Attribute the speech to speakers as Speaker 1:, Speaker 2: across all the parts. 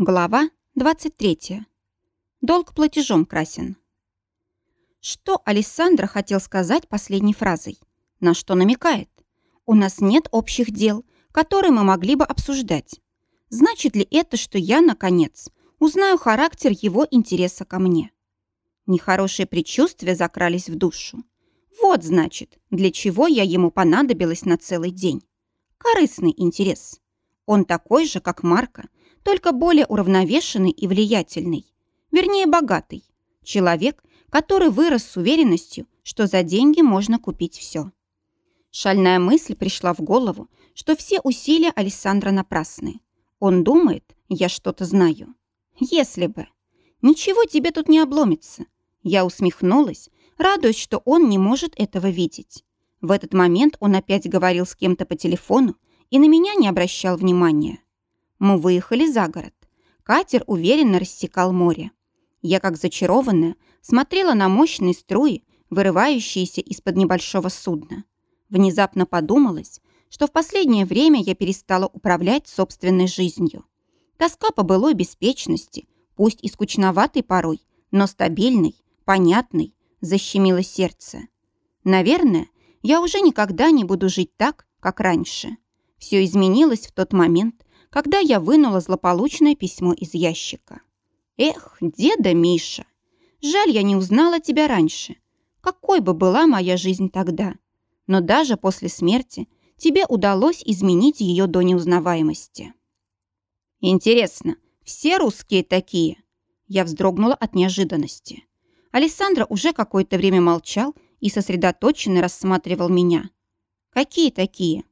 Speaker 1: Глава 23. Долг платежом красен. Что Александра хотел сказать последней фразой? На что намекает? У нас нет общих дел, которые мы могли бы обсуждать. Значит ли это, что я, наконец, узнаю характер его интереса ко мне? Нехорошие предчувствия закрались в душу. Вот, значит, для чего я ему понадобилась на целый день. Корыстный интерес. Он такой же, как Марка, только более уравновешенный и влиятельный. Вернее, богатый. Человек, который вырос с уверенностью, что за деньги можно купить все. Шальная мысль пришла в голову, что все усилия Александра напрасны. Он думает, я что-то знаю. Если бы. Ничего тебе тут не обломится. Я усмехнулась, радуясь, что он не может этого видеть. В этот момент он опять говорил с кем-то по телефону и на меня не обращал внимания. Мы выехали за город. Катер уверенно рассекал море. Я, как зачарованная, смотрела на мощные струи, вырывающиеся из-под небольшого судна. Внезапно подумалось, что в последнее время я перестала управлять собственной жизнью. Тоска по былой беспечности, пусть и скучноватой порой, но стабильной, понятной, защемила сердце. Наверное, я уже никогда не буду жить так, как раньше. Все изменилось в тот момент, когда я вынула злополучное письмо из ящика. «Эх, деда Миша, жаль, я не узнала тебя раньше. Какой бы была моя жизнь тогда? Но даже после смерти тебе удалось изменить ее до неузнаваемости». «Интересно, все русские такие?» Я вздрогнула от неожиданности. Александра уже какое-то время молчал и сосредоточенно рассматривал меня. «Какие такие?»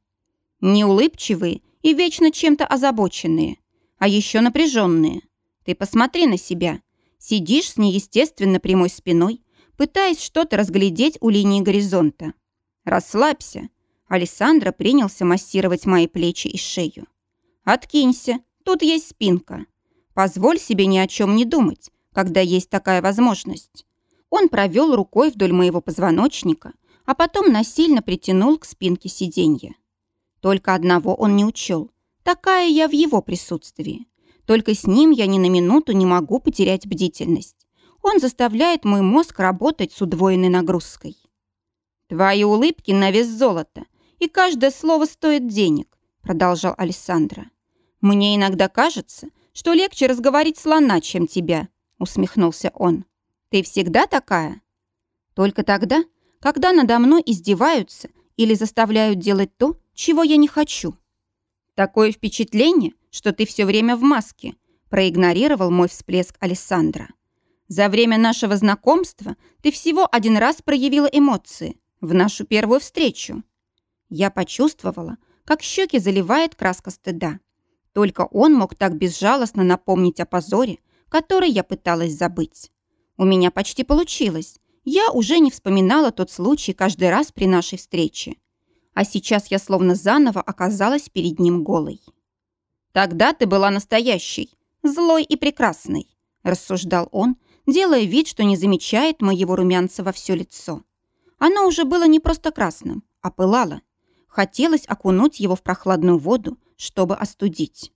Speaker 1: «Неулыбчивые и вечно чем-то озабоченные, а еще напряженные. Ты посмотри на себя. Сидишь с неестественно прямой спиной, пытаясь что-то разглядеть у линии горизонта. Расслабься. Александра принялся массировать мои плечи и шею. Откинься, тут есть спинка. Позволь себе ни о чем не думать, когда есть такая возможность. Он провел рукой вдоль моего позвоночника, а потом насильно притянул к спинке сиденья. Только одного он не учел. Такая я в его присутствии. Только с ним я ни на минуту не могу потерять бдительность. Он заставляет мой мозг работать с удвоенной нагрузкой. «Твои улыбки на вес золота, и каждое слово стоит денег», продолжал Александра. «Мне иногда кажется, что легче разговорить слона, чем тебя», усмехнулся он. «Ты всегда такая?» «Только тогда, когда надо мной издеваются или заставляют делать то, чего я не хочу. Такое впечатление, что ты все время в маске, проигнорировал мой всплеск Александра. За время нашего знакомства ты всего один раз проявила эмоции в нашу первую встречу. Я почувствовала, как щеки заливает краска стыда. Только он мог так безжалостно напомнить о позоре, который я пыталась забыть. У меня почти получилось. Я уже не вспоминала тот случай каждый раз при нашей встрече а сейчас я словно заново оказалась перед ним голой. «Тогда ты была настоящей, злой и прекрасной», рассуждал он, делая вид, что не замечает моего румянца во все лицо. Оно уже было не просто красным, а пылало. Хотелось окунуть его в прохладную воду, чтобы остудить.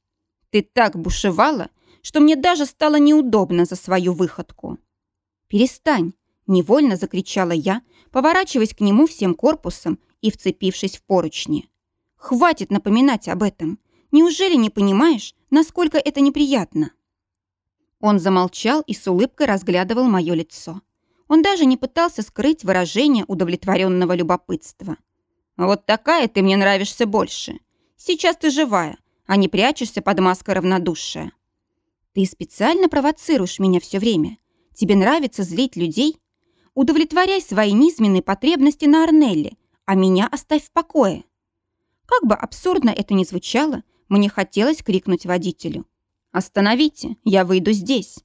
Speaker 1: «Ты так бушевала, что мне даже стало неудобно за свою выходку». «Перестань!» – невольно закричала я, поворачиваясь к нему всем корпусом и вцепившись в поручни. «Хватит напоминать об этом. Неужели не понимаешь, насколько это неприятно?» Он замолчал и с улыбкой разглядывал мое лицо. Он даже не пытался скрыть выражение удовлетворенного любопытства. «Вот такая ты мне нравишься больше. Сейчас ты живая, а не прячешься под маской равнодушия». «Ты специально провоцируешь меня все время. Тебе нравится злить людей? Удовлетворяй свои низменные потребности на Арнелле, а меня оставь в покое. Как бы абсурдно это ни звучало, мне хотелось крикнуть водителю. «Остановите, я выйду здесь».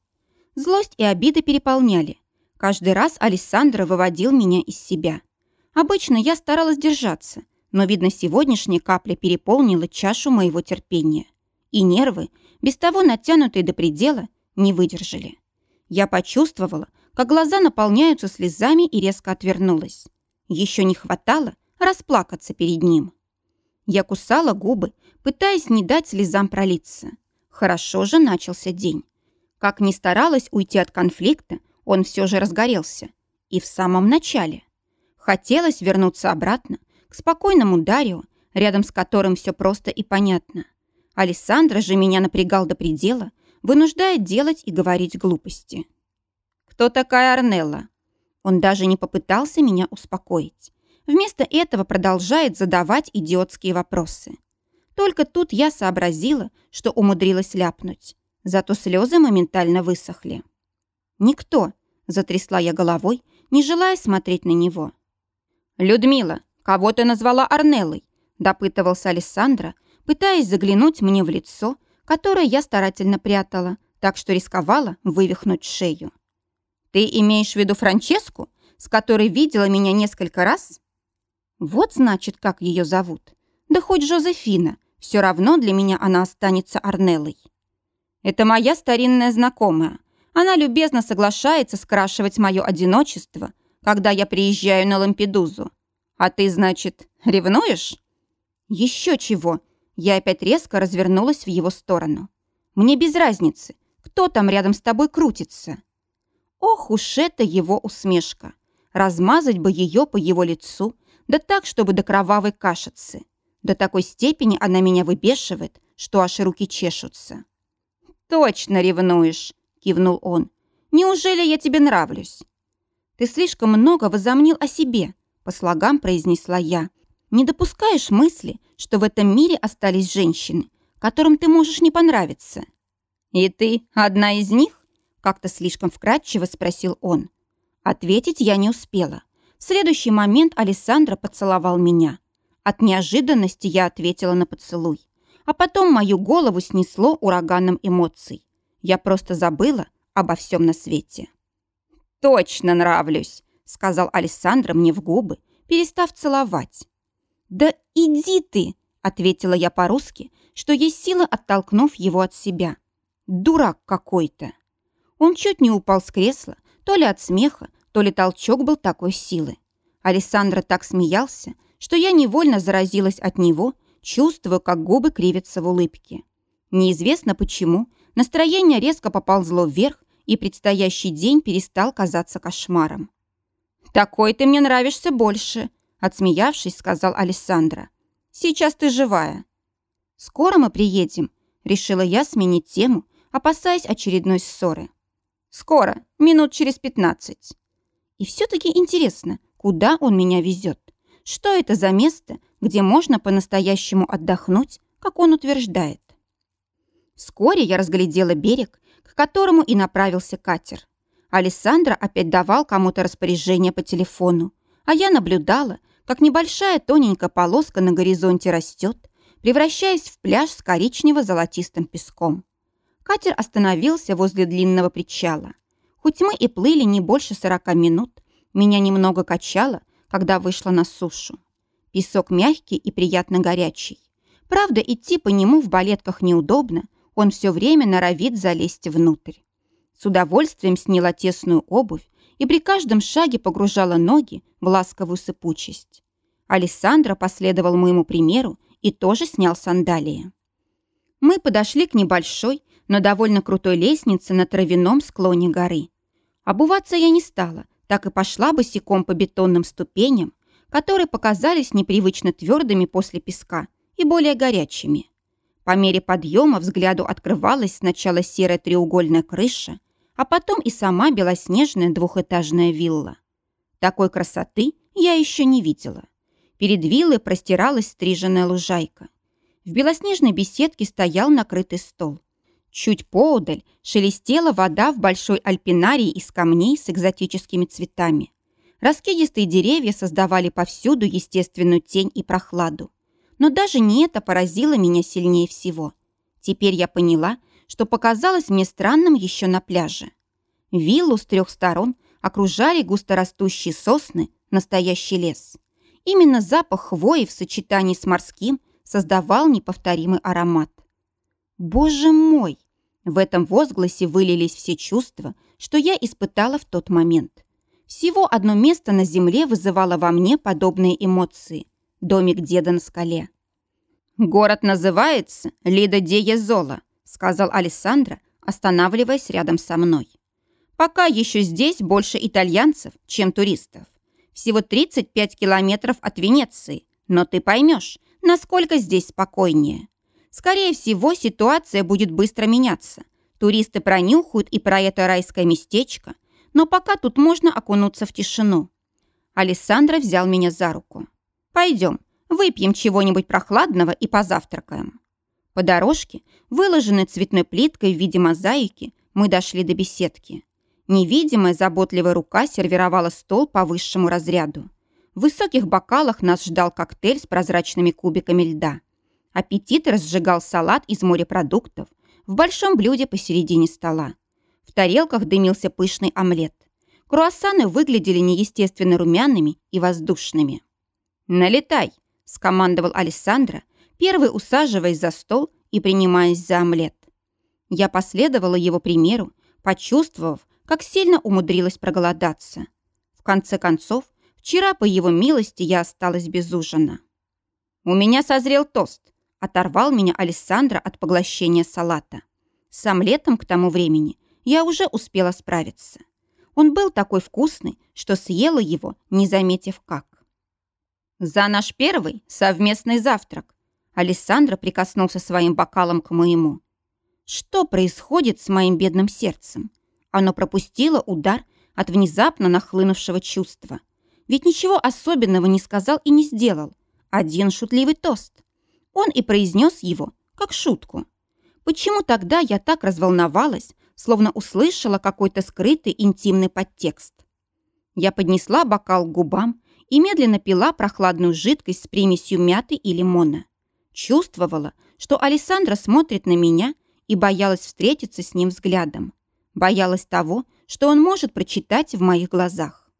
Speaker 1: Злость и обиды переполняли. Каждый раз Александр выводил меня из себя. Обычно я старалась держаться, но, видно, сегодняшняя капля переполнила чашу моего терпения. И нервы, без того натянутые до предела, не выдержали. Я почувствовала, как глаза наполняются слезами и резко отвернулась. Еще не хватало расплакаться перед ним. Я кусала губы, пытаясь не дать слезам пролиться. Хорошо же начался день. Как ни старалась уйти от конфликта, он все же разгорелся. И в самом начале. Хотелось вернуться обратно, к спокойному Дарио, рядом с которым все просто и понятно. Александра же меня напрягал до предела, вынуждая делать и говорить глупости. «Кто такая Арнелла?» Он даже не попытался меня успокоить. Вместо этого продолжает задавать идиотские вопросы. Только тут я сообразила, что умудрилась ляпнуть. Зато слезы моментально высохли. «Никто», — затрясла я головой, не желая смотреть на него. «Людмила, кого ты назвала Арнеллой?» — допытывался Александра, пытаясь заглянуть мне в лицо, которое я старательно прятала, так что рисковала вывихнуть шею. «Ты имеешь в виду Франческу, с которой видела меня несколько раз?» «Вот, значит, как ее зовут. Да хоть Жозефина, все равно для меня она останется Арнеллой». «Это моя старинная знакомая. Она любезно соглашается скрашивать мое одиночество, когда я приезжаю на Лампедузу. А ты, значит, ревнуешь?» «Еще чего!» Я опять резко развернулась в его сторону. «Мне без разницы, кто там рядом с тобой крутится?» Ох уж это его усмешка! Размазать бы ее по его лицу, да так, чтобы до кровавой кашицы. До такой степени она меня выбешивает, что аж руки чешутся. «Точно ревнуешь!» — кивнул он. «Неужели я тебе нравлюсь?» «Ты слишком много возомнил о себе», — по слогам произнесла я. «Не допускаешь мысли, что в этом мире остались женщины, которым ты можешь не понравиться?» «И ты одна из них?» — как-то слишком вкратчиво спросил он. Ответить я не успела. В следующий момент Александра поцеловал меня. От неожиданности я ответила на поцелуй. А потом мою голову снесло ураганом эмоций. Я просто забыла обо всем на свете. «Точно нравлюсь», — сказал Александра мне в губы, перестав целовать. «Да иди ты!» — ответила я по-русски, что есть сила, оттолкнув его от себя. «Дурак какой-то!» Он чуть не упал с кресла, то ли от смеха, то ли толчок был такой силы. Александра так смеялся, что я невольно заразилась от него чувствую, как губы кривятся в улыбке. Неизвестно почему, настроение резко поползло вверх, и предстоящий день перестал казаться кошмаром. «Такой ты мне нравишься больше», — отсмеявшись, сказал Александра. «Сейчас ты живая». «Скоро мы приедем», — решила я сменить тему, опасаясь очередной ссоры. «Скоро, минут через пятнадцать». И все-таки интересно, куда он меня везет. Что это за место, где можно по-настоящему отдохнуть, как он утверждает? Вскоре я разглядела берег, к которому и направился катер. Александра опять давал кому-то распоряжение по телефону, а я наблюдала, как небольшая тоненькая полоска на горизонте растет, превращаясь в пляж с коричнево-золотистым песком. Катер остановился возле длинного причала. Хоть мы и плыли не больше сорока минут, меня немного качало, когда вышла на сушу. Песок мягкий и приятно горячий. Правда, идти по нему в балетках неудобно, он все время норовит залезть внутрь. С удовольствием сняла тесную обувь и при каждом шаге погружала ноги в ласковую сыпучесть. Александра последовал моему примеру и тоже снял сандалии. Мы подошли к небольшой, но довольно крутой лестнице на травяном склоне горы. Обуваться я не стала, так и пошла босиком по бетонным ступеням, которые показались непривычно твердыми после песка и более горячими. По мере подъема взгляду открывалась сначала серая треугольная крыша, а потом и сама белоснежная двухэтажная вилла. Такой красоты я еще не видела. Перед виллой простиралась стриженная лужайка. В белоснежной беседке стоял накрытый стол. Чуть поодаль шелестела вода в большой альпинарии из камней с экзотическими цветами. Раскидистые деревья создавали повсюду естественную тень и прохладу. Но даже не это поразило меня сильнее всего. Теперь я поняла, что показалось мне странным еще на пляже. Виллу с трех сторон окружали густорастущие сосны, настоящий лес. Именно запах хвои в сочетании с морским создавал неповторимый аромат. Боже мой! В этом возгласе вылились все чувства, что я испытала в тот момент. Всего одно место на земле вызывало во мне подобные эмоции. Домик деда на скале. «Город называется Лида Дея Зола», сказал Алессандро, останавливаясь рядом со мной. «Пока еще здесь больше итальянцев, чем туристов. Всего 35 километров от Венеции, но ты поймешь, насколько здесь спокойнее. Скорее всего, ситуация будет быстро меняться. Туристы пронюхают и про это райское местечко, но пока тут можно окунуться в тишину. Александра взял меня за руку. «Пойдем, выпьем чего-нибудь прохладного и позавтракаем». По дорожке, выложенной цветной плиткой в виде мозаики, мы дошли до беседки. Невидимая заботливая рука сервировала стол по высшему разряду. В высоких бокалах нас ждал коктейль с прозрачными кубиками льда. Аппетит разжигал салат из морепродуктов в большом блюде посередине стола. В тарелках дымился пышный омлет. Круассаны выглядели неестественно румяными и воздушными. «Налетай!» – скомандовал Александра, первый усаживаясь за стол и принимаясь за омлет. Я последовала его примеру, почувствовав, как сильно умудрилась проголодаться. В конце концов, вчера по его милости я осталась без ужина. «У меня созрел тост», – оторвал меня Александра от поглощения салата. С омлетом к тому времени я уже успела справиться. Он был такой вкусный, что съела его, не заметив как. «За наш первый совместный завтрак!» Александра прикоснулся своим бокалом к моему. «Что происходит с моим бедным сердцем? Оно пропустило удар от внезапно нахлынувшего чувства. Ведь ничего особенного не сказал и не сделал. Один шутливый тост. Он и произнес его, как шутку. Почему тогда я так разволновалась, словно услышала какой-то скрытый интимный подтекст? Я поднесла бокал к губам и медленно пила прохладную жидкость с примесью мяты и лимона. Чувствовала, что Александра смотрит на меня и боялась встретиться с ним взглядом. Боялась того, что он может прочитать в моих глазах.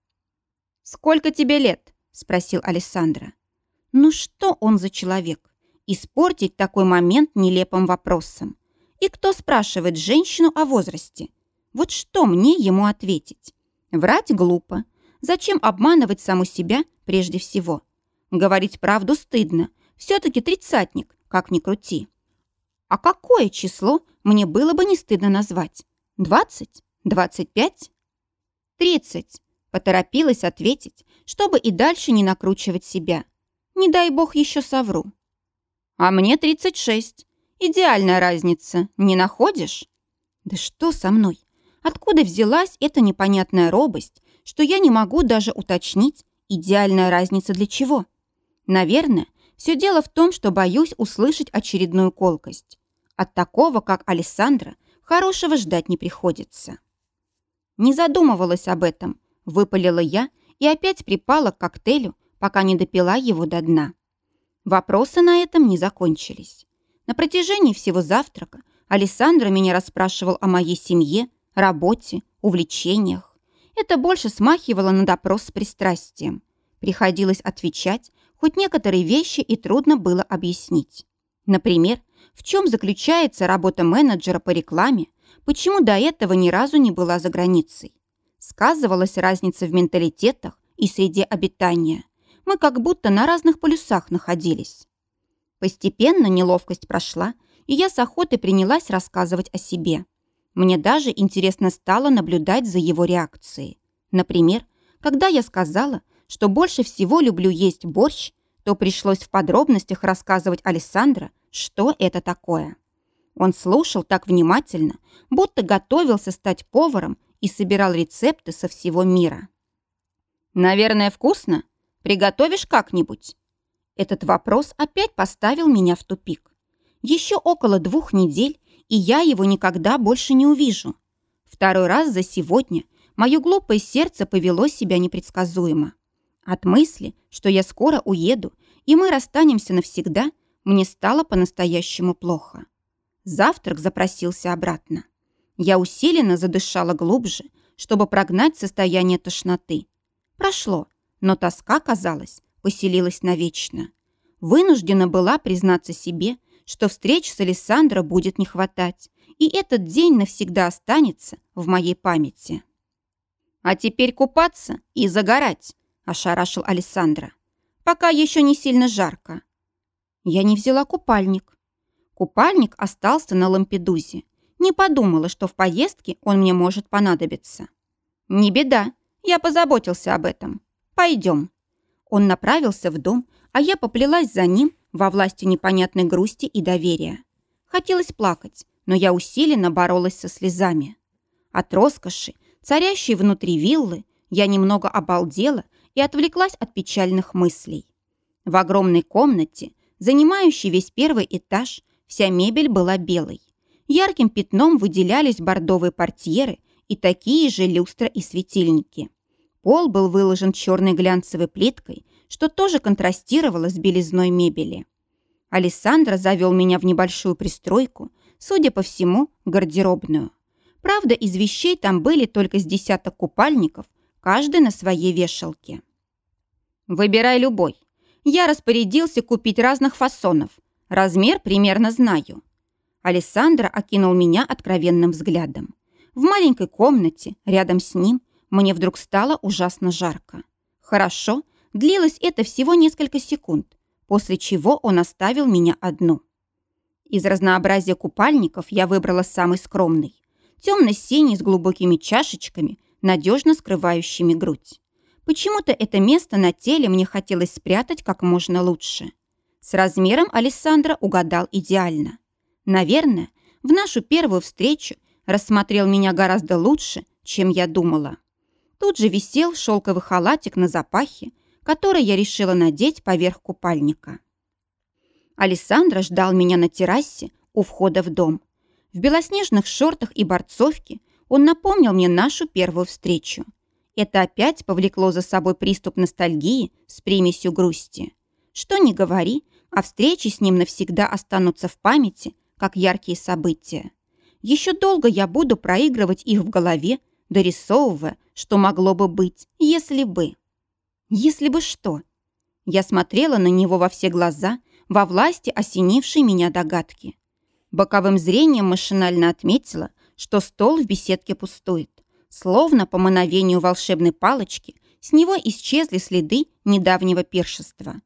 Speaker 1: «Сколько тебе лет?» – спросил Александра. «Ну что он за человек? Испортить такой момент нелепым вопросом. И кто спрашивает женщину о возрасте? Вот что мне ему ответить? Врать глупо, Зачем обманывать саму себя прежде всего? Говорить правду стыдно. Все-таки тридцатник, как ни крути. А какое число мне было бы не стыдно назвать? Двадцать? Двадцать пять? Тридцать. Поторопилась ответить, чтобы и дальше не накручивать себя. Не дай бог еще совру. А мне тридцать шесть. Идеальная разница, не находишь? Да что со мной? Откуда взялась эта непонятная робость что я не могу даже уточнить, идеальная разница для чего. Наверное, все дело в том, что боюсь услышать очередную колкость. От такого, как Александра, хорошего ждать не приходится. Не задумывалась об этом, выпалила я и опять припала к коктейлю, пока не допила его до дна. Вопросы на этом не закончились. На протяжении всего завтрака Александра меня расспрашивал о моей семье, работе, увлечениях. Это больше смахивало на допрос с пристрастием. Приходилось отвечать, хоть некоторые вещи и трудно было объяснить. Например, в чем заключается работа менеджера по рекламе, почему до этого ни разу не была за границей. Сказывалась разница в менталитетах и среде обитания. Мы как будто на разных полюсах находились. Постепенно неловкость прошла, и я с охотой принялась рассказывать о себе. Мне даже интересно стало наблюдать за его реакцией. Например, когда я сказала, что больше всего люблю есть борщ, то пришлось в подробностях рассказывать Александра, что это такое. Он слушал так внимательно, будто готовился стать поваром и собирал рецепты со всего мира. «Наверное, вкусно? Приготовишь как-нибудь?» Этот вопрос опять поставил меня в тупик. Еще около двух недель и я его никогда больше не увижу. Второй раз за сегодня мое глупое сердце повело себя непредсказуемо. От мысли, что я скоро уеду, и мы расстанемся навсегда, мне стало по-настоящему плохо. Завтрак запросился обратно. Я усиленно задышала глубже, чтобы прогнать состояние тошноты. Прошло, но тоска, казалось, поселилась навечно. Вынуждена была признаться себе, что встреч с Александро будет не хватать, и этот день навсегда останется в моей памяти. «А теперь купаться и загорать», – ошарашил Александра. «Пока еще не сильно жарко». Я не взяла купальник. Купальник остался на Лампедузе. Не подумала, что в поездке он мне может понадобиться. Не беда, я позаботился об этом. Пойдем. Он направился в дом, а я поплелась за ним во власти непонятной грусти и доверия. Хотелось плакать, но я усиленно боролась со слезами. От роскоши, царящей внутри виллы, я немного обалдела и отвлеклась от печальных мыслей. В огромной комнате, занимающей весь первый этаж, вся мебель была белой. Ярким пятном выделялись бордовые портьеры и такие же люстра и светильники. Пол был выложен черной глянцевой плиткой, что тоже контрастировало с белизной мебели. Александра завел меня в небольшую пристройку, судя по всему, гардеробную. Правда, из вещей там были только с десяток купальников, каждый на своей вешалке. «Выбирай любой. Я распорядился купить разных фасонов. Размер примерно знаю». Александра окинул меня откровенным взглядом. В маленькой комнате, рядом с ним, мне вдруг стало ужасно жарко. Хорошо, длилось это всего несколько секунд, после чего он оставил меня одну. Из разнообразия купальников я выбрала самый скромный. Темно-синий с глубокими чашечками, надежно скрывающими грудь. Почему-то это место на теле мне хотелось спрятать как можно лучше. С размером Александра угадал идеально. Наверное, в нашу первую встречу рассмотрел меня гораздо лучше, чем я думала. Тут же висел шелковый халатик на запахе, который я решила надеть поверх купальника. Александра ждал меня на террасе у входа в дом. В белоснежных шортах и борцовке он напомнил мне нашу первую встречу. Это опять повлекло за собой приступ ностальгии с примесью грусти. Что ни говори, а встречи с ним навсегда останутся в памяти, как яркие события. Еще долго я буду проигрывать их в голове, дорисовывая, что могло бы быть, если бы. Если бы что? Я смотрела на него во все глаза, во власти осенившей меня догадки. Боковым зрением машинально отметила, что стол в беседке пустует. Словно по мановению волшебной палочки с него исчезли следы недавнего пиршества.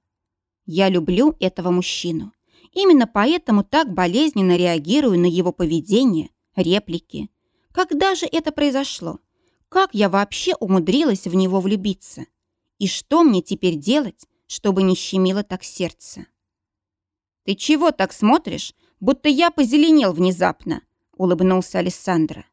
Speaker 1: Я люблю этого мужчину. Именно поэтому так болезненно реагирую на его поведение, реплики. Когда же это произошло? Как я вообще умудрилась в него влюбиться? И что мне теперь делать, чтобы не щемило так сердце? «Ты чего так смотришь, будто я позеленел внезапно?» — улыбнулся Александра.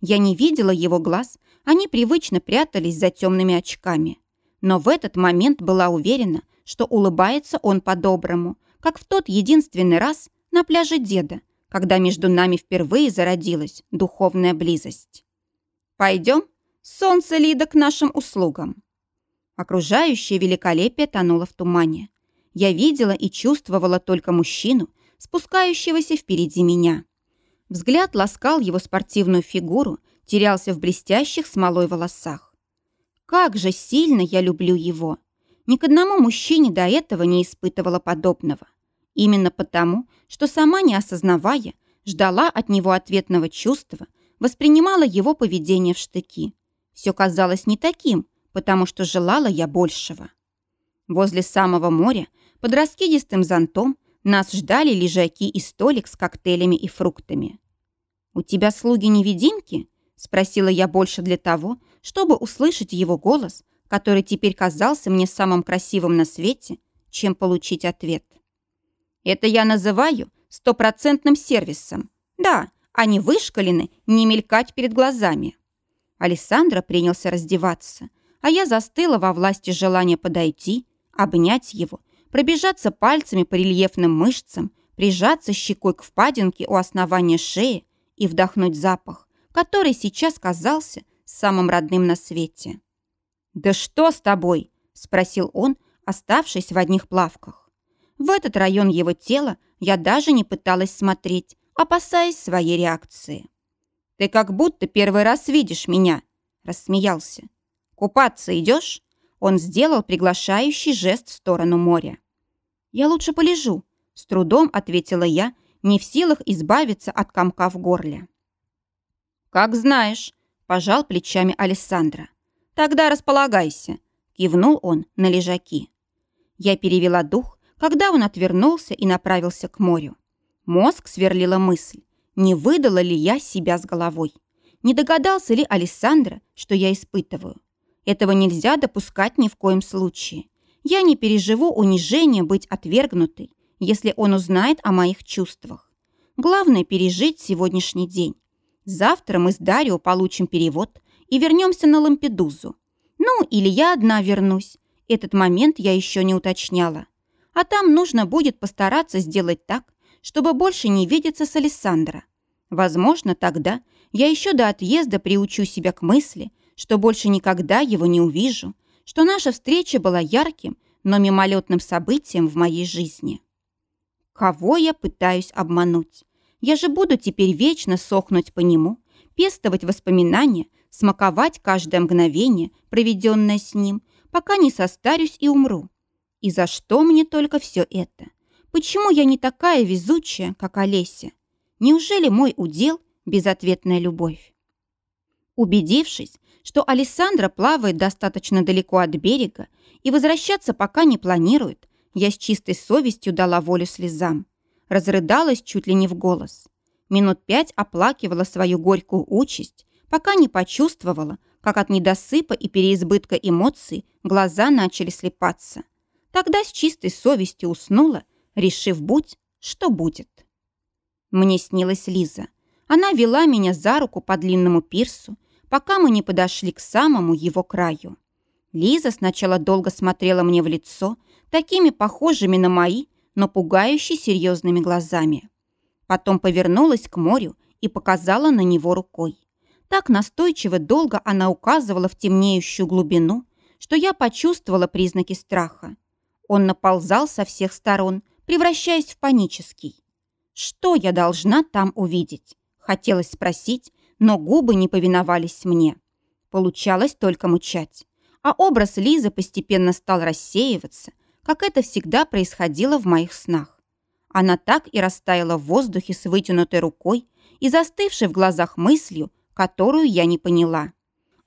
Speaker 1: Я не видела его глаз, они привычно прятались за темными очками. Но в этот момент была уверена, что улыбается он по-доброму, как в тот единственный раз на пляже деда, когда между нами впервые зародилась духовная близость. «Пойдем? Солнце Лида к нашим услугам!» Окружающее великолепие тонуло в тумане. Я видела и чувствовала только мужчину, спускающегося впереди меня. Взгляд ласкал его спортивную фигуру, терялся в блестящих смолой волосах. Как же сильно я люблю его! Ни к одному мужчине до этого не испытывала подобного. Именно потому, что сама не осознавая, ждала от него ответного чувства, воспринимала его поведение в штыки. Все казалось не таким, потому что желала я большего. Возле самого моря, под раскидистым зонтом, нас ждали лежаки и столик с коктейлями и фруктами. «У тебя слуги-невидимки?» – спросила я больше для того, чтобы услышать его голос, который теперь казался мне самым красивым на свете, чем получить ответ. Это я называю стопроцентным сервисом. Да, они вышкалены не мелькать перед глазами. Александра принялся раздеваться, а я застыла во власти желания подойти, обнять его, пробежаться пальцами по рельефным мышцам, прижаться щекой к впадинке у основания шеи и вдохнуть запах, который сейчас казался самым родным на свете. «Да что с тобой?» – спросил он, оставшись в одних плавках. В этот район его тела я даже не пыталась смотреть, опасаясь своей реакции. «Ты как будто первый раз видишь меня», – рассмеялся. «Купаться идешь?» Он сделал приглашающий жест в сторону моря. «Я лучше полежу», – с трудом ответила я, не в силах избавиться от комка в горле. «Как знаешь», – пожал плечами Александра. «Тогда располагайся», — кивнул он на лежаки. Я перевела дух, когда он отвернулся и направился к морю. Мозг сверлила мысль, не выдала ли я себя с головой. Не догадался ли Александра, что я испытываю? Этого нельзя допускать ни в коем случае. Я не переживу унижение быть отвергнутой, если он узнает о моих чувствах. Главное – пережить сегодняшний день. Завтра мы с Дарио получим перевод и вернемся на Лампедузу. Ну, или я одна вернусь. Этот момент я еще не уточняла. А там нужно будет постараться сделать так, чтобы больше не видеться с Александра. Возможно, тогда я еще до отъезда приучу себя к мысли, что больше никогда его не увижу, что наша встреча была ярким, но мимолетным событием в моей жизни. Кого я пытаюсь обмануть? Я же буду теперь вечно сохнуть по нему, пестовать воспоминания, смаковать каждое мгновение, проведенное с ним, пока не состарюсь и умру. И за что мне только все это? Почему я не такая везучая, как Олеся? Неужели мой удел – безответная любовь? Убедившись, что Александра плавает достаточно далеко от берега и возвращаться пока не планирует, я с чистой совестью дала волю слезам. Разрыдалась чуть ли не в голос. Минут пять оплакивала свою горькую участь, пока не почувствовала, как от недосыпа и переизбытка эмоций глаза начали слепаться. Тогда с чистой совестью уснула, решив будь, что будет. Мне снилась Лиза. Она вела меня за руку по длинному пирсу, пока мы не подошли к самому его краю. Лиза сначала долго смотрела мне в лицо, такими похожими на мои, но пугающе серьезными глазами. Потом повернулась к морю и показала на него рукой. Так настойчиво долго она указывала в темнеющую глубину, что я почувствовала признаки страха. Он наползал со всех сторон, превращаясь в панический. Что я должна там увидеть? Хотелось спросить, но губы не повиновались мне. Получалось только мучать. А образ Лизы постепенно стал рассеиваться, как это всегда происходило в моих снах. Она так и растаяла в воздухе с вытянутой рукой и застывшей в глазах мыслью, которую я не поняла.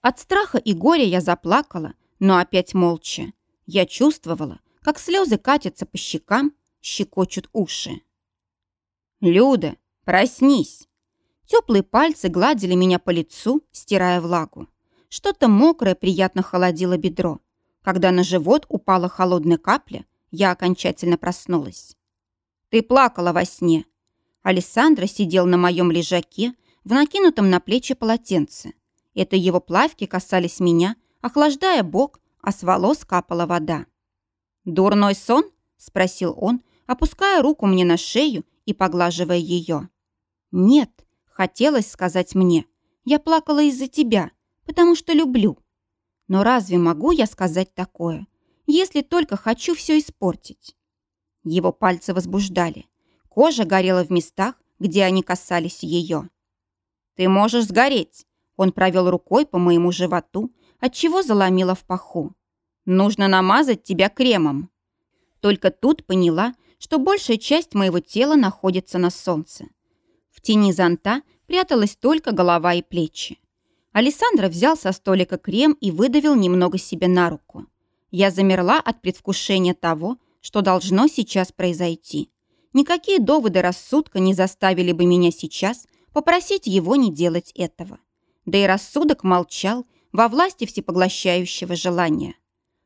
Speaker 1: От страха и горя я заплакала, но опять молча. Я чувствовала, как слезы катятся по щекам, щекочут уши. «Люда, проснись!» Теплые пальцы гладили меня по лицу, стирая влагу. Что-то мокрое приятно холодило бедро. Когда на живот упала холодная капля, я окончательно проснулась. «Ты плакала во сне». Александра сидел на моем лежаке, в накинутом на плечи полотенце. Это его плавки касались меня, охлаждая бок, а с волос капала вода. «Дурной сон?» – спросил он, опуская руку мне на шею и поглаживая ее. «Нет», Хотелось сказать мне, я плакала из-за тебя, потому что люблю. Но разве могу я сказать такое, если только хочу все испортить? Его пальцы возбуждали. Кожа горела в местах, где они касались ее. «Ты можешь сгореть!» Он провел рукой по моему животу, отчего заломило в паху. «Нужно намазать тебя кремом». Только тут поняла, что большая часть моего тела находится на солнце. В тени зонта пряталась только голова и плечи. Александра взял со столика крем и выдавил немного себе на руку. Я замерла от предвкушения того, что должно сейчас произойти. Никакие доводы рассудка не заставили бы меня сейчас попросить его не делать этого. Да и рассудок молчал во власти всепоглощающего желания.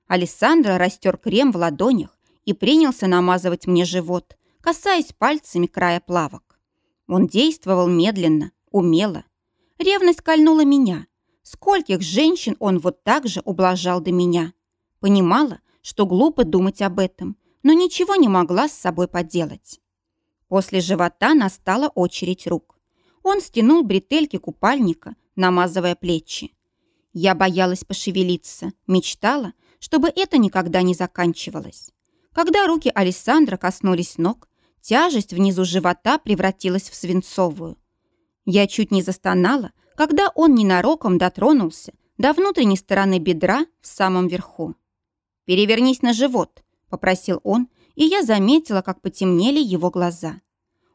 Speaker 1: Александра растер крем в ладонях и принялся намазывать мне живот, касаясь пальцами края плавок. Он действовал медленно, умело. Ревность кольнула меня. Скольких женщин он вот так же ублажал до меня. Понимала, что глупо думать об этом, но ничего не могла с собой поделать. После живота настала очередь рук. Он стянул бретельки купальника, намазывая плечи. Я боялась пошевелиться, мечтала, чтобы это никогда не заканчивалось. Когда руки Александра коснулись ног, Тяжесть внизу живота превратилась в свинцовую. Я чуть не застонала, когда он ненароком дотронулся до внутренней стороны бедра в самом верху. «Перевернись на живот», — попросил он, и я заметила, как потемнели его глаза.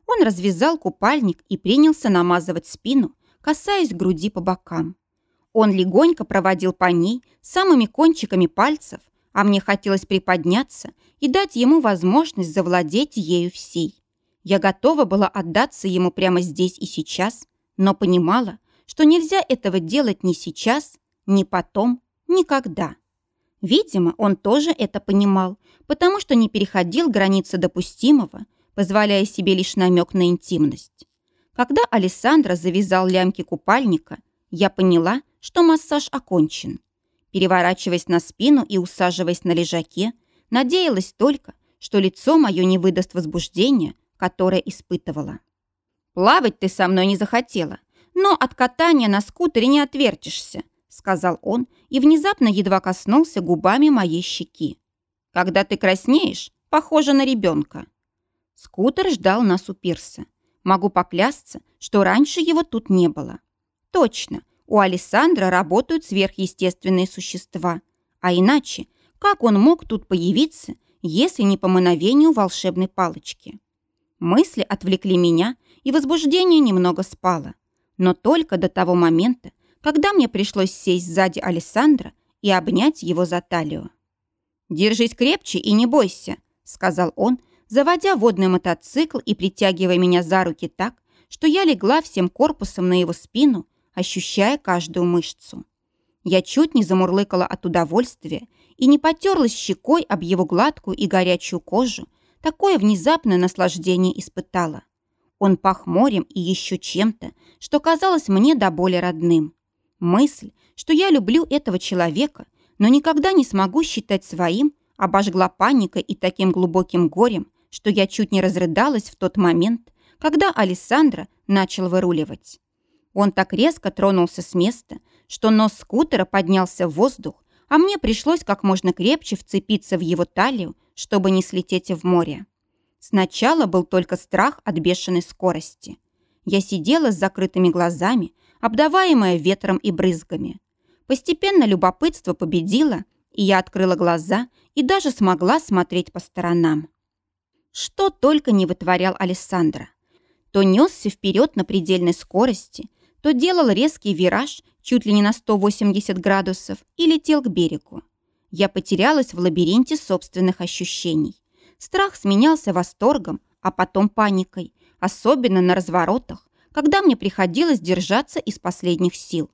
Speaker 1: Он развязал купальник и принялся намазывать спину, касаясь груди по бокам. Он легонько проводил по ней самыми кончиками пальцев, а мне хотелось приподняться и дать ему возможность завладеть ею всей. Я готова была отдаться ему прямо здесь и сейчас, но понимала, что нельзя этого делать ни сейчас, ни потом, никогда. Видимо, он тоже это понимал, потому что не переходил границы допустимого, позволяя себе лишь намек на интимность. Когда Александра завязал лямки купальника, я поняла, что массаж окончен. Переворачиваясь на спину и усаживаясь на лежаке, надеялась только, что лицо мое не выдаст возбуждения, которое испытывала. «Плавать ты со мной не захотела, но от катания на скутере не отвертишься», сказал он и внезапно едва коснулся губами моей щеки. «Когда ты краснеешь, похоже на ребенка». Скутер ждал нас у пирса. Могу поклясться, что раньше его тут не было. Точно, у Александра работают сверхъестественные существа. А иначе, как он мог тут появиться, если не по мановению волшебной палочки? Мысли отвлекли меня, и возбуждение немного спало. Но только до того момента, когда мне пришлось сесть сзади Александра и обнять его за талию. «Держись крепче и не бойся», — сказал он, заводя водный мотоцикл и притягивая меня за руки так, что я легла всем корпусом на его спину, ощущая каждую мышцу. Я чуть не замурлыкала от удовольствия и не потерлась щекой об его гладкую и горячую кожу, такое внезапное наслаждение испытала. Он пах морем и еще чем-то, что казалось мне до боли родным. Мысль, что я люблю этого человека, но никогда не смогу считать своим, обожгла паникой и таким глубоким горем, что я чуть не разрыдалась в тот момент, когда Александра начал выруливать. Он так резко тронулся с места, что нос скутера поднялся в воздух, а мне пришлось как можно крепче вцепиться в его талию, чтобы не слететь в море. Сначала был только страх от бешеной скорости. Я сидела с закрытыми глазами, обдаваемая ветром и брызгами. Постепенно любопытство победило, и я открыла глаза и даже смогла смотреть по сторонам. Что только не вытворял Александра. То несся вперед на предельной скорости, то делал резкий вираж чуть ли не на 180 градусов и летел к берегу. Я потерялась в лабиринте собственных ощущений. Страх сменялся восторгом, а потом паникой, особенно на разворотах, когда мне приходилось держаться из последних сил.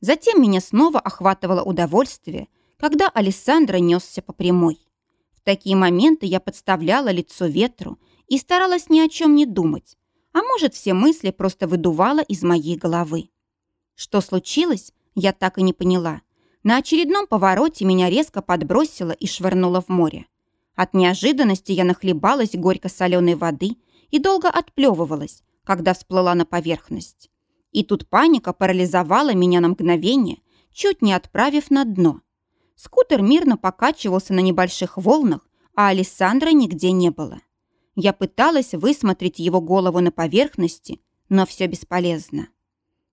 Speaker 1: Затем меня снова охватывало удовольствие, когда Александра несся по прямой. В такие моменты я подставляла лицо ветру и старалась ни о чем не думать, а может, все мысли просто выдувала из моей головы. Что случилось, я так и не поняла. На очередном повороте меня резко подбросило и швырнуло в море. От неожиданности я нахлебалась горько-соленой воды и долго отплевывалась, когда всплыла на поверхность. И тут паника парализовала меня на мгновение, чуть не отправив на дно. Скутер мирно покачивался на небольших волнах, а Александра нигде не было. Я пыталась высмотреть его голову на поверхности, но все бесполезно.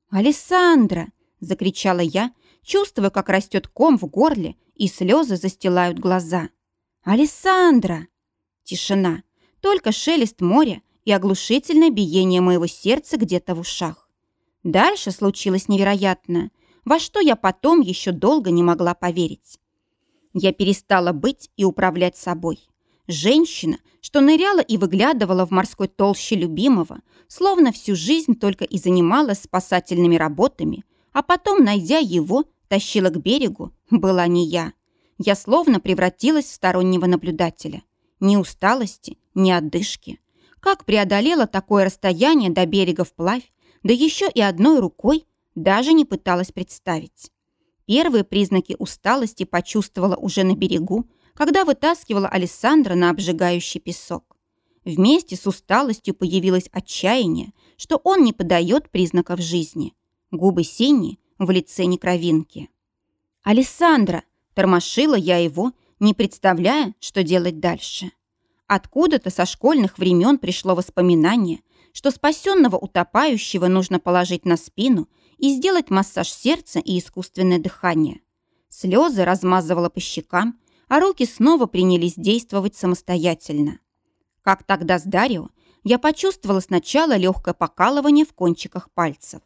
Speaker 1: «Александра!» – закричала я, чувствуя, как растет ком в горле и слезы застилают глаза. «Алессандра!» Тишина, только шелест моря и оглушительное биение моего сердца где-то в ушах. Дальше случилось невероятное, во что я потом еще долго не могла поверить. Я перестала быть и управлять собой. Женщина, что ныряла и выглядывала в морской толще любимого, словно всю жизнь только и занималась спасательными работами, а потом, найдя его, тащила к берегу, была не я. Я словно превратилась в стороннего наблюдателя. Ни усталости, ни отдышки. Как преодолела такое расстояние до берега вплавь, да еще и одной рукой, даже не пыталась представить. Первые признаки усталости почувствовала уже на берегу, когда вытаскивала Александра на обжигающий песок. Вместе с усталостью появилось отчаяние, что он не подает признаков жизни. Губы синие, в лице некровинки. «Алессандра!» – тормошила я его, не представляя, что делать дальше. Откуда-то со школьных времен пришло воспоминание, что спасенного утопающего нужно положить на спину и сделать массаж сердца и искусственное дыхание. Слезы размазывала по щекам, а руки снова принялись действовать самостоятельно. Как тогда с Дарио, я почувствовала сначала легкое покалывание в кончиках пальцев.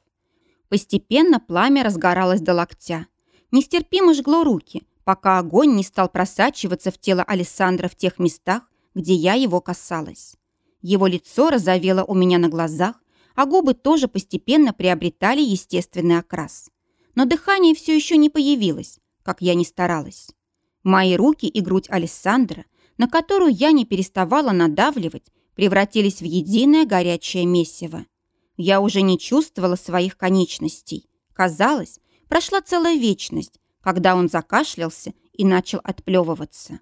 Speaker 1: Постепенно пламя разгоралось до локтя. Нестерпимо жгло руки, пока огонь не стал просачиваться в тело Александра в тех местах, где я его касалась. Его лицо розовело у меня на глазах, а губы тоже постепенно приобретали естественный окрас. Но дыхание все еще не появилось, как я не старалась. Мои руки и грудь Александра, на которую я не переставала надавливать, превратились в единое горячее месиво. Я уже не чувствовала своих конечностей. Казалось, прошла целая вечность, когда он закашлялся и начал отплевываться.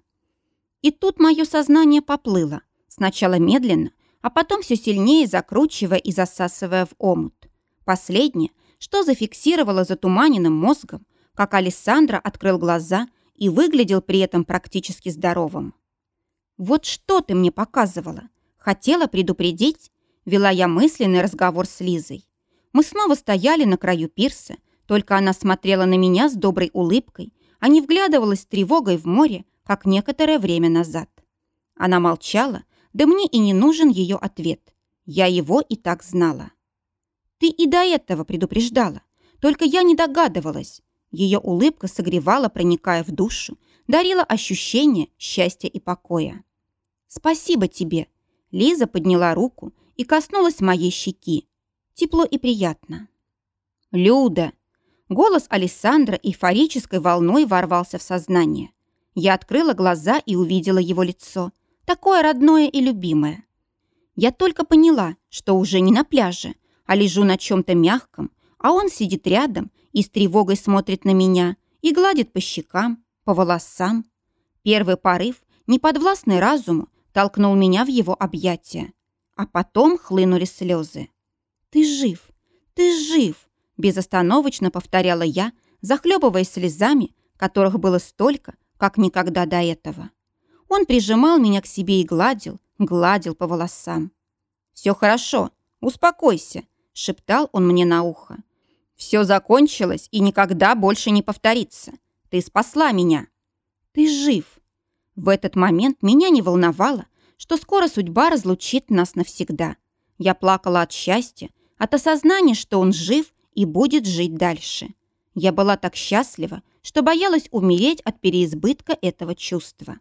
Speaker 1: И тут мое сознание поплыло, сначала медленно, а потом все сильнее закручивая и засасывая в омут. Последнее, что зафиксировало затуманенным мозгом, как Александра открыл глаза и выглядел при этом практически здоровым. «Вот что ты мне показывала? Хотела предупредить?» Вела я мысленный разговор с Лизой. Мы снова стояли на краю пирса, только она смотрела на меня с доброй улыбкой, а не вглядывалась с тревогой в море, как некоторое время назад. Она молчала, да мне и не нужен ее ответ. Я его и так знала. Ты и до этого предупреждала. Только я не догадывалась. Ее улыбка согревала, проникая в душу, дарила ощущение счастья и покоя. «Спасибо тебе!» Лиза подняла руку и коснулась моей щеки. Тепло и приятно. «Люда!» Голос Александра эйфорической волной ворвался в сознание. Я открыла глаза и увидела его лицо – такое родное и любимое. Я только поняла, что уже не на пляже, а лежу на чем-то мягком, а он сидит рядом и с тревогой смотрит на меня и гладит по щекам, по волосам. Первый порыв, неподвластный разуму, толкнул меня в его объятия. А потом хлынули слезы. «Ты жив! Ты жив!» безостановочно повторяла я, захлебываясь слезами, которых было столько, как никогда до этого. Он прижимал меня к себе и гладил, гладил по волосам. «Все хорошо, успокойся», — шептал он мне на ухо. «Все закончилось и никогда больше не повторится. Ты спасла меня. Ты жив». В этот момент меня не волновало, что скоро судьба разлучит нас навсегда. Я плакала от счастья, от осознания, что он жив и будет жить дальше. Я была так счастлива, что боялась умереть от переизбытка этого чувства.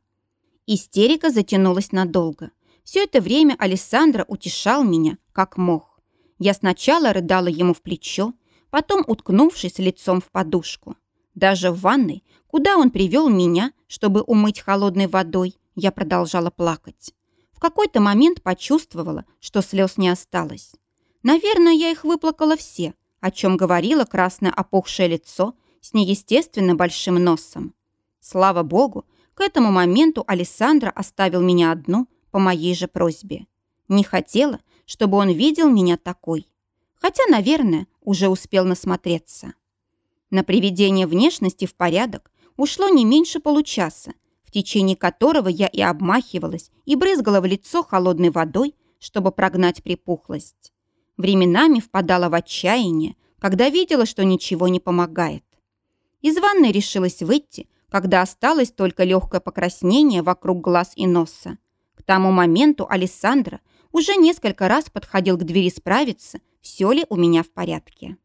Speaker 1: Истерика затянулась надолго. Все это время Александра утешал меня, как мог. Я сначала рыдала ему в плечо, потом уткнувшись лицом в подушку. Даже в ванной, куда он привел меня, чтобы умыть холодной водой, я продолжала плакать. В какой-то момент почувствовала, что слез не осталось. Наверное, я их выплакала все, о чем говорило красное опухшее лицо с неестественно большим носом. Слава богу, к этому моменту Александра оставил меня одну по моей же просьбе. Не хотела, чтобы он видел меня такой. Хотя, наверное, уже успел насмотреться. На приведение внешности в порядок ушло не меньше получаса, в течение которого я и обмахивалась, и брызгала в лицо холодной водой, чтобы прогнать припухлость. Временами впадала в отчаяние, когда видела, что ничего не помогает. Из ванной решилась выйти, когда осталось только легкое покраснение вокруг глаз и носа. К тому моменту Александра уже несколько раз подходил к двери справиться, все ли у меня в порядке.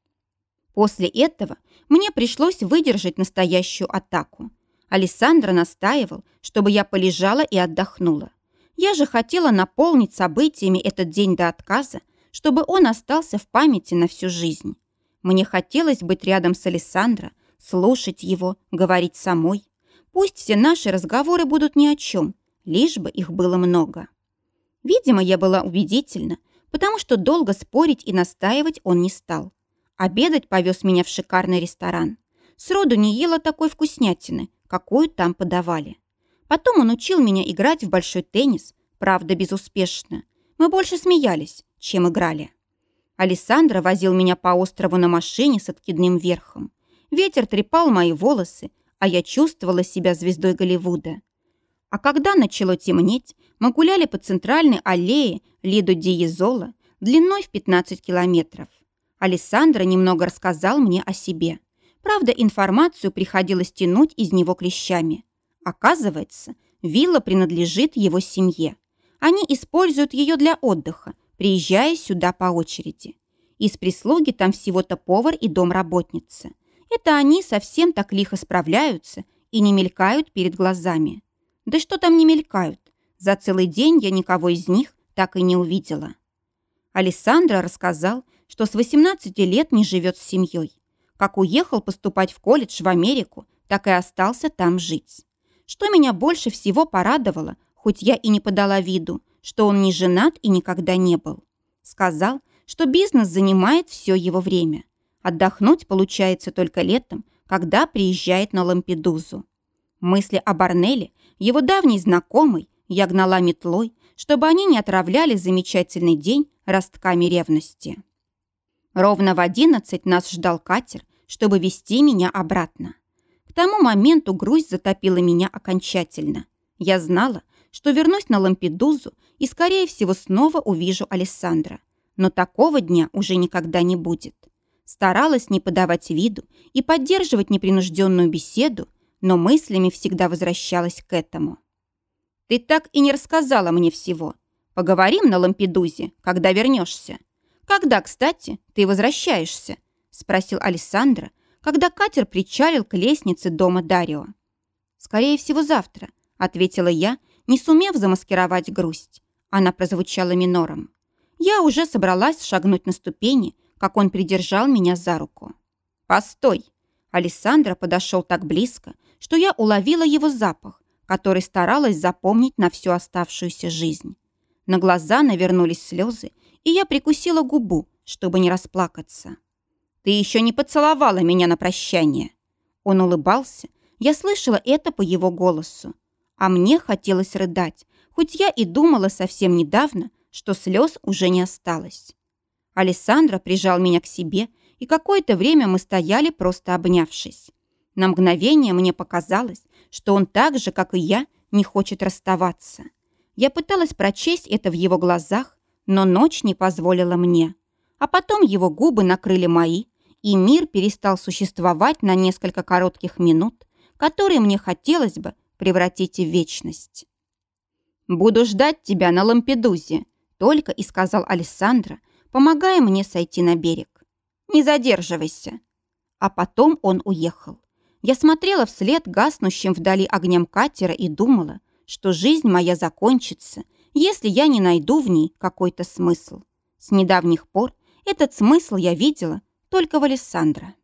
Speaker 1: После этого мне пришлось выдержать настоящую атаку. Александра настаивал, чтобы я полежала и отдохнула. Я же хотела наполнить событиями этот день до отказа, чтобы он остался в памяти на всю жизнь. Мне хотелось быть рядом с Александро, слушать его, говорить самой. Пусть все наши разговоры будут ни о чем, лишь бы их было много. Видимо, я была убедительна, потому что долго спорить и настаивать он не стал. Обедать повез меня в шикарный ресторан. Сроду не ела такой вкуснятины, какую там подавали. Потом он учил меня играть в большой теннис, правда, безуспешно. Мы больше смеялись, чем играли. Александра возил меня по острову на машине с откидным верхом. Ветер трепал мои волосы, а я чувствовала себя звездой Голливуда. А когда начало темнеть, мы гуляли по центральной аллее Лидо Диезола длиной в 15 километров. Александра немного рассказал мне о себе. Правда, информацию приходилось тянуть из него клещами. Оказывается, вилла принадлежит его семье. Они используют ее для отдыха, приезжая сюда по очереди. Из прислуги там всего-то повар и домработница. Это они совсем так лихо справляются и не мелькают перед глазами. Да что там не мелькают? За целый день я никого из них так и не увидела. Александра рассказал, что с 18 лет не живет с семьей. Как уехал поступать в колледж в Америку, так и остался там жить. Что меня больше всего порадовало, хоть я и не подала виду, что он не женат и никогда не был. Сказал, что бизнес занимает все его время. Отдохнуть получается только летом, когда приезжает на Лампедузу. Мысли о Барнеле, его давней знакомой, я гнала метлой, чтобы они не отравляли замечательный день ростками ревности. Ровно в одиннадцать нас ждал катер, чтобы вести меня обратно. К тому моменту грусть затопила меня окончательно. Я знала, что вернусь на Лампедузу и, скорее всего, снова увижу Александра. Но такого дня уже никогда не будет. Старалась не подавать виду и поддерживать непринужденную беседу, но мыслями всегда возвращалась к этому. «Ты так и не рассказала мне всего. Поговорим на Лампедузе, когда вернешься. Когда, кстати, ты возвращаешься?» спросил Александра, когда катер причалил к лестнице дома Дарио. «Скорее всего, завтра», — ответила я, не сумев замаскировать грусть. Она прозвучала минором. Я уже собралась шагнуть на ступени, как он придержал меня за руку. «Постой!» Александра подошел так близко, что я уловила его запах, который старалась запомнить на всю оставшуюся жизнь. На глаза навернулись слезы, и я прикусила губу, чтобы не расплакаться. «Ты еще не поцеловала меня на прощание!» Он улыбался, я слышала это по его голосу. А мне хотелось рыдать, хоть я и думала совсем недавно, что слез уже не осталось. Алессандро прижал меня к себе, и какое-то время мы стояли, просто обнявшись. На мгновение мне показалось, что он так же, как и я, не хочет расставаться. Я пыталась прочесть это в его глазах, но ночь не позволила мне. А потом его губы накрыли мои, и мир перестал существовать на несколько коротких минут, которые мне хотелось бы превратить в вечность. «Буду ждать тебя на Лампедузе», — только и сказал Александра, помогая мне сойти на берег. «Не задерживайся». А потом он уехал. Я смотрела вслед гаснущим вдали огням катера и думала, что жизнь моя закончится, если я не найду в ней какой-то смысл. С недавних пор этот смысл я видела только в Александра.